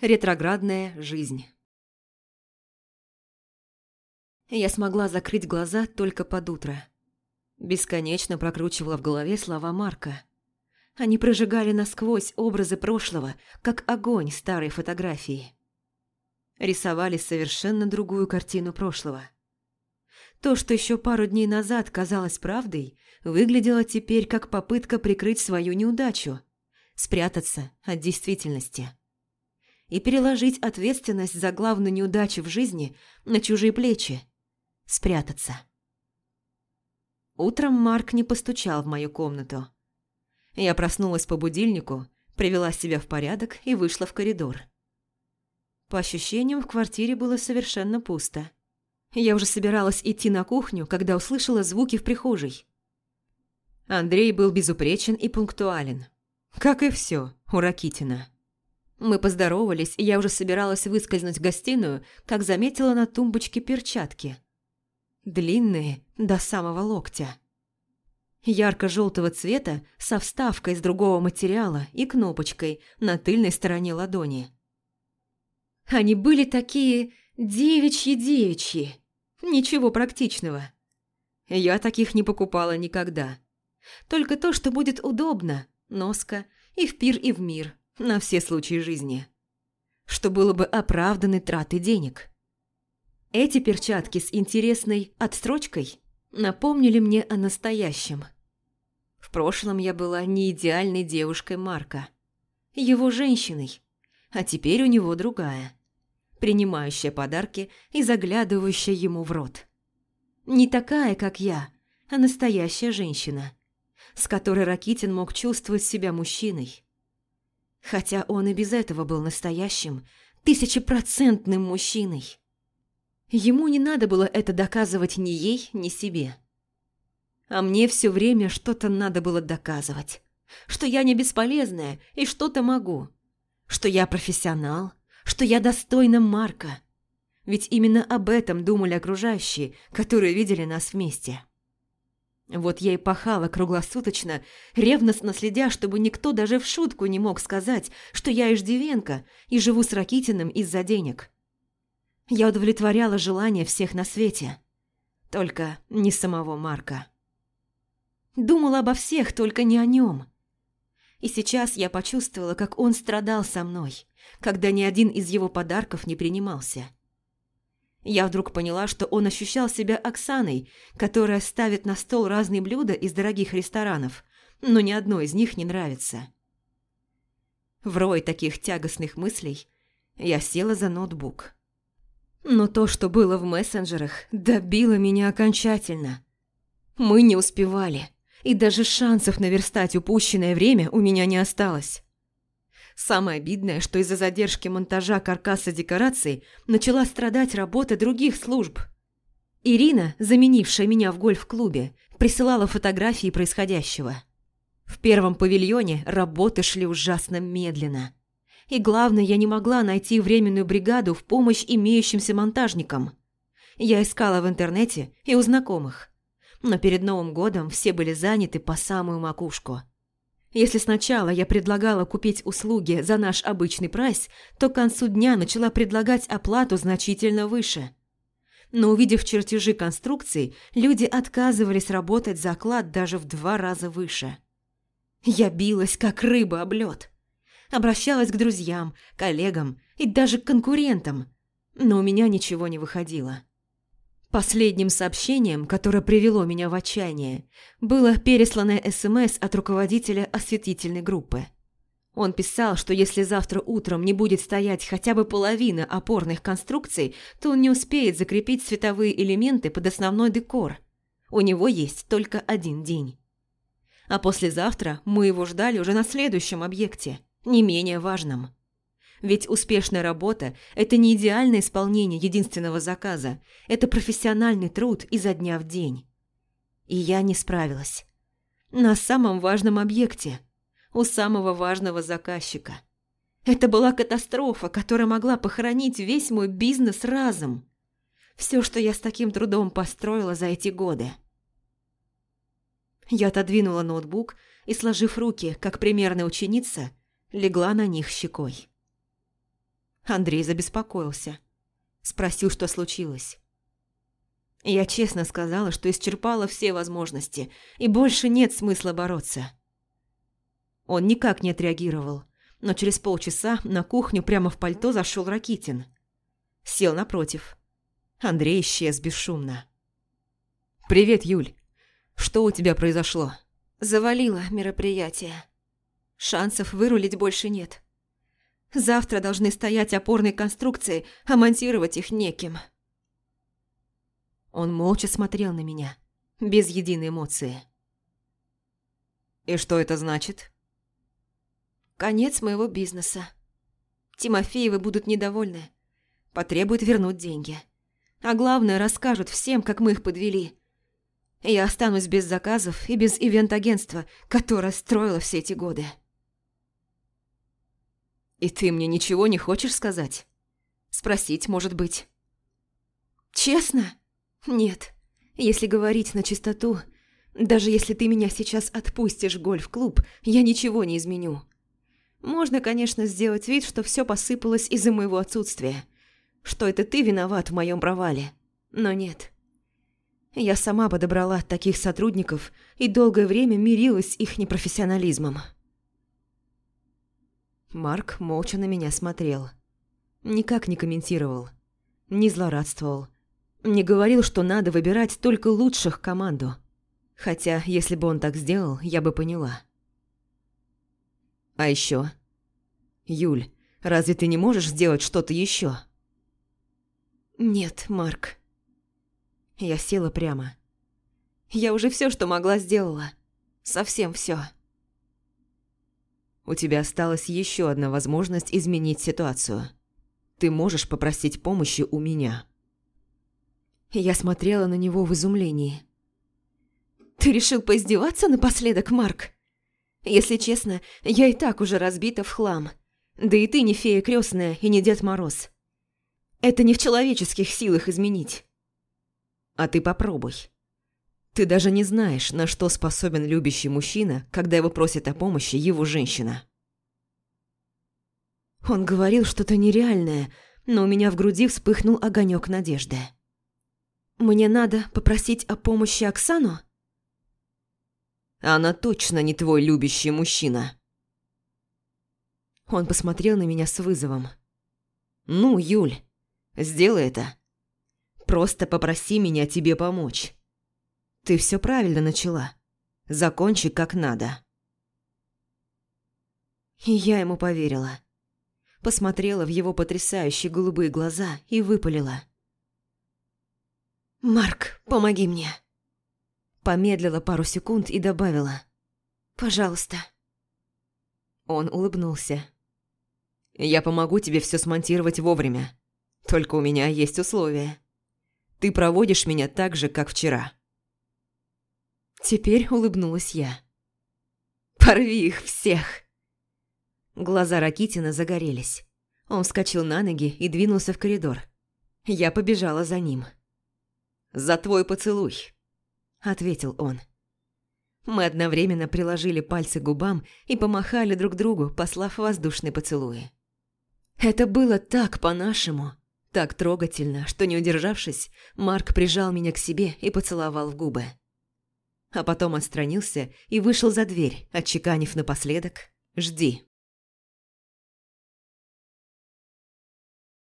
Ретроградная жизнь. Я смогла закрыть глаза только под утро. Бесконечно прокручивала в голове слова Марка. Они прожигали насквозь образы прошлого, как огонь старой фотографии. Рисовали совершенно другую картину прошлого. То, что еще пару дней назад казалось правдой, выглядело теперь как попытка прикрыть свою неудачу, спрятаться от действительности и переложить ответственность за главную неудачу в жизни на чужие плечи. Спрятаться. Утром Марк не постучал в мою комнату. Я проснулась по будильнику, привела себя в порядок и вышла в коридор. По ощущениям, в квартире было совершенно пусто. Я уже собиралась идти на кухню, когда услышала звуки в прихожей. Андрей был безупречен и пунктуален. Как и все у Ракитина. Мы поздоровались, и я уже собиралась выскользнуть в гостиную, как заметила на тумбочке перчатки. Длинные, до самого локтя. Ярко-желтого цвета, со вставкой из другого материала и кнопочкой на тыльной стороне ладони. Они были такие девичьи-девичьи. Ничего практичного. Я таких не покупала никогда. Только то, что будет удобно, носка, и в пир, и в мир – на все случаи жизни, что было бы оправданной тратой денег. Эти перчатки с интересной отстрочкой напомнили мне о настоящем. В прошлом я была не идеальной девушкой Марка, его женщиной, а теперь у него другая, принимающая подарки и заглядывающая ему в рот. Не такая, как я, а настоящая женщина, с которой Ракитин мог чувствовать себя мужчиной. Хотя он и без этого был настоящим, тысячепроцентным мужчиной. Ему не надо было это доказывать ни ей, ни себе. А мне все время что-то надо было доказывать. Что я не бесполезная и что-то могу. Что я профессионал, что я достойна Марка. Ведь именно об этом думали окружающие, которые видели нас вместе. Вот я и пахала круглосуточно, ревностно следя, чтобы никто даже в шутку не мог сказать, что я иждивенка и живу с Ракитиным из-за денег. Я удовлетворяла желания всех на свете. Только не самого Марка. Думала обо всех, только не о нем. И сейчас я почувствовала, как он страдал со мной, когда ни один из его подарков не принимался. Я вдруг поняла, что он ощущал себя Оксаной, которая ставит на стол разные блюда из дорогих ресторанов, но ни одно из них не нравится. В рой таких тягостных мыслей я села за ноутбук. Но то, что было в мессенджерах, добило меня окончательно. Мы не успевали, и даже шансов наверстать упущенное время у меня не осталось. Самое обидное, что из-за задержки монтажа каркаса декораций начала страдать работа других служб. Ирина, заменившая меня в гольф-клубе, присылала фотографии происходящего. В первом павильоне работы шли ужасно медленно. И главное, я не могла найти временную бригаду в помощь имеющимся монтажникам. Я искала в интернете и у знакомых. Но перед Новым годом все были заняты по самую макушку – если сначала я предлагала купить услуги за наш обычный прайс, то к концу дня начала предлагать оплату значительно выше. Но увидев чертежи конструкций, люди отказывались работать за оклад даже в два раза выше. Я билась, как рыба об лед. Обращалась к друзьям, коллегам и даже к конкурентам, но у меня ничего не выходило. Последним сообщением, которое привело меня в отчаяние, было пересланное СМС от руководителя осветительной группы. Он писал, что если завтра утром не будет стоять хотя бы половина опорных конструкций, то он не успеет закрепить световые элементы под основной декор. У него есть только один день. А послезавтра мы его ждали уже на следующем объекте, не менее важном. Ведь успешная работа – это не идеальное исполнение единственного заказа, это профессиональный труд изо дня в день. И я не справилась. На самом важном объекте, у самого важного заказчика. Это была катастрофа, которая могла похоронить весь мой бизнес разом. Все, что я с таким трудом построила за эти годы. Я отодвинула ноутбук и, сложив руки, как примерная ученица, легла на них щекой. Андрей забеспокоился. Спросил, что случилось. Я честно сказала, что исчерпала все возможности, и больше нет смысла бороться. Он никак не отреагировал, но через полчаса на кухню прямо в пальто зашел Ракитин. Сел напротив. Андрей исчез бесшумно. «Привет, Юль. Что у тебя произошло?» Завалило мероприятие. Шансов вырулить больше нет. Завтра должны стоять опорные конструкции, а монтировать их неким. Он молча смотрел на меня, без единой эмоции. «И что это значит?» «Конец моего бизнеса. Тимофеевы будут недовольны. Потребуют вернуть деньги. А главное, расскажут всем, как мы их подвели. Я останусь без заказов и без ивент-агентства, которое строило все эти годы». «И ты мне ничего не хочешь сказать? Спросить, может быть?» «Честно?» «Нет, если говорить на чистоту, даже если ты меня сейчас отпустишь в гольф-клуб, я ничего не изменю. Можно, конечно, сделать вид, что все посыпалось из-за моего отсутствия, что это ты виноват в моем провале, но нет. Я сама подобрала таких сотрудников и долгое время мирилась с их непрофессионализмом». Марк молча на меня смотрел. Никак не комментировал, не злорадствовал, не говорил, что надо выбирать только лучших команду. Хотя, если бы он так сделал, я бы поняла. А еще, Юль, разве ты не можешь сделать что-то еще? Нет, Марк. Я села прямо. Я уже все, что могла, сделала. Совсем все. У тебя осталась еще одна возможность изменить ситуацию. Ты можешь попросить помощи у меня. Я смотрела на него в изумлении. «Ты решил поиздеваться напоследок, Марк? Если честно, я и так уже разбита в хлам. Да и ты не фея крестная и не Дед Мороз. Это не в человеческих силах изменить». «А ты попробуй. Ты даже не знаешь, на что способен любящий мужчина, когда его просит о помощи его женщина». Он говорил что-то нереальное, но у меня в груди вспыхнул огонек надежды. Мне надо попросить о помощи Оксану? Она точно не твой любящий мужчина. Он посмотрел на меня с вызовом. Ну, Юль, сделай это. Просто попроси меня тебе помочь. Ты все правильно начала. Закончи как надо. И я ему поверила. Посмотрела в его потрясающие голубые глаза и выпалила. «Марк, помоги мне!» Помедлила пару секунд и добавила. «Пожалуйста». Он улыбнулся. «Я помогу тебе все смонтировать вовремя. Только у меня есть условия. Ты проводишь меня так же, как вчера». Теперь улыбнулась я. «Порви их всех!» Глаза Ракитина загорелись. Он вскочил на ноги и двинулся в коридор. Я побежала за ним за твой поцелуй», – ответил он. Мы одновременно приложили пальцы к губам и помахали друг другу, послав воздушный поцелуй. Это было так по-нашему, так трогательно, что, не удержавшись, Марк прижал меня к себе и поцеловал в губы. А потом отстранился и вышел за дверь, отчеканив напоследок «Жди».